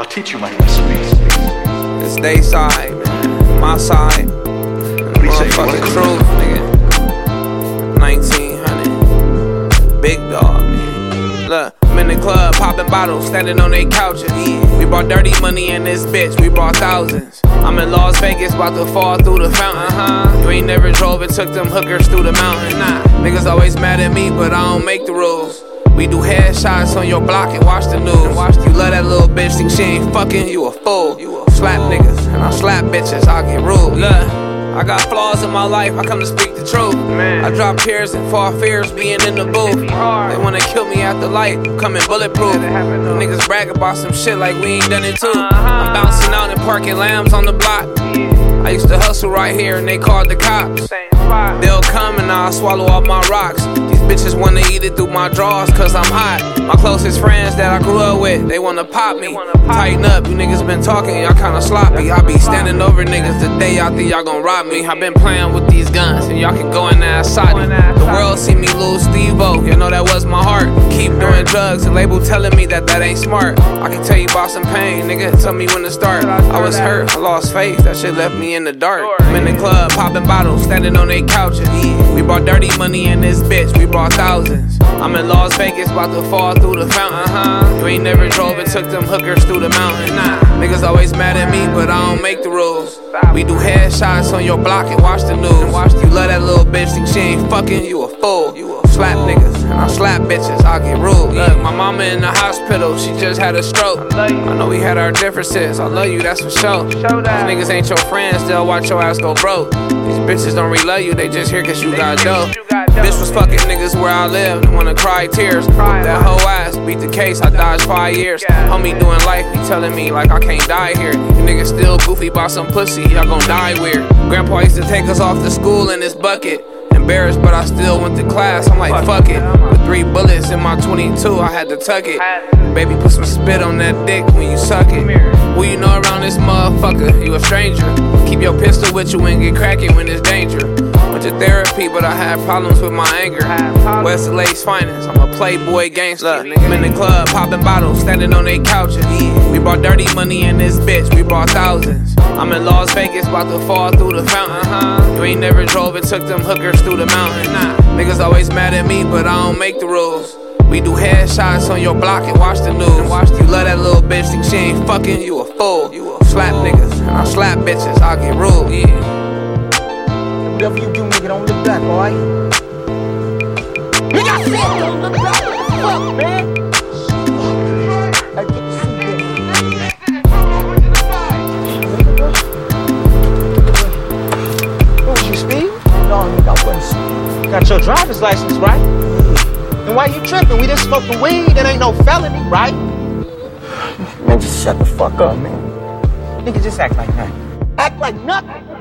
I'll teach you my recipes. It's they side. My side. What you say? You wanna Motherfucking truth, nigga. 1900. Big dog. Look, I'm in the club, popping bottles, standing on they couches. We brought dirty money in this bitch, we brought thousands. I'm in Las Vegas, about to fall through the fountain. Uh-huh. You ain't never drove and took them hookers through the mountain. Nah, niggas always mad at me, but I don't make the rules. We do headshots on your block and watch the news. You love that little bitch, think she ain't fucking, you a fool. You a slap niggas, and I slap bitches, I get rude. Look, I got flaws in my life, I come to speak the truth. I drop tears and fall fears being in the booth. They wanna kill me the light, coming bulletproof. Niggas brag about some shit like we ain't done it too. Uh-huh. I'm bouncing out and parking lambs on the block. I used to hustle right here and they called the cops. They'll come and I'll swallow all my rocks. These bitches wanna eat it through my drawers cause I'm hot. My closest friends that I grew up with, they wanna pop me. Tighten up, you niggas been talking, y'all kinda sloppy. I be standing over niggas the day y'all think y'all gon' rob me. I been playing with these guns and y'all can go in outside. The world see me lose Steve O, you know that was my heart. Keep doing drugs, the label telling me that that ain't smart. I can tell you about some pain, nigga, tell me when to start. I was hurt, I lost faith, that shit left me in the dark. I'm in the club, popping bottles, standing on they couches. We brought dirty money in this bitch, we thousands. I'm in Las Vegas, about to fall through the fountain. Uh-huh. You ain't never drove and took them hookers through the mountain. Nah, niggas always mad at me, but I don't make the rules. We do headshots on your block and watch the news. You love that little bitch, think she ain't fucking, you a fool. You a slap niggas, and I slap bitches, I get rude. Look, my mama in the hospital, she just had a stroke. I know we had our differences, I love you, that's for sure. These niggas ain't your friends, they'll watch your ass go broke. These bitches don't really love you, they just here cause you got dope. Bitch was fucking niggas where I live, they wanna cry tears. That whole ass beat the case, I dodged five years. Homie doing life, he telling me like I can't die here. You niggas still goofy by some pussy, y'all gon' die weird. Grandpa used to take us off to school in this bucket. Embarrassed, but I still went to class. I'm like, fuck it. With three bullets in my 22, I had to tuck it. Baby, put some spit on that dick when you suck it. Who you know around this motherfucker? You a stranger. Keep your pistol with you and get cracking when it's danger. Went to therapy, but I had problems with my anger. West LA's finest. I'm a playboy gangster. Look, I'm in the club, popping bottles, standing on they couches. We brought dirty money in this bitch, we brought thousands. I'm in Las Vegas, about to fall through the fountain. Uh-huh. You ain't never drove and took them hookers through the mountain. Nah, niggas always mad at me, but I don't make the rules. We do headshots on your block and watch the news. You love that little bitch, think she ain't fucking, you a fool. You a slap niggas, and I slap bitches, I get rude, yeah. Whatever you do, nigga, don't look back, alright? Nigga, I said don't look back. Fuck, man. Hey, get the What speed? No, I wasn't. Got your driver's license, right? And why you tripping? We just smoking weed. It ain't no felony, right? Man, just shut the fuck up, man. Nigga, just act like nothing. Act like nothing?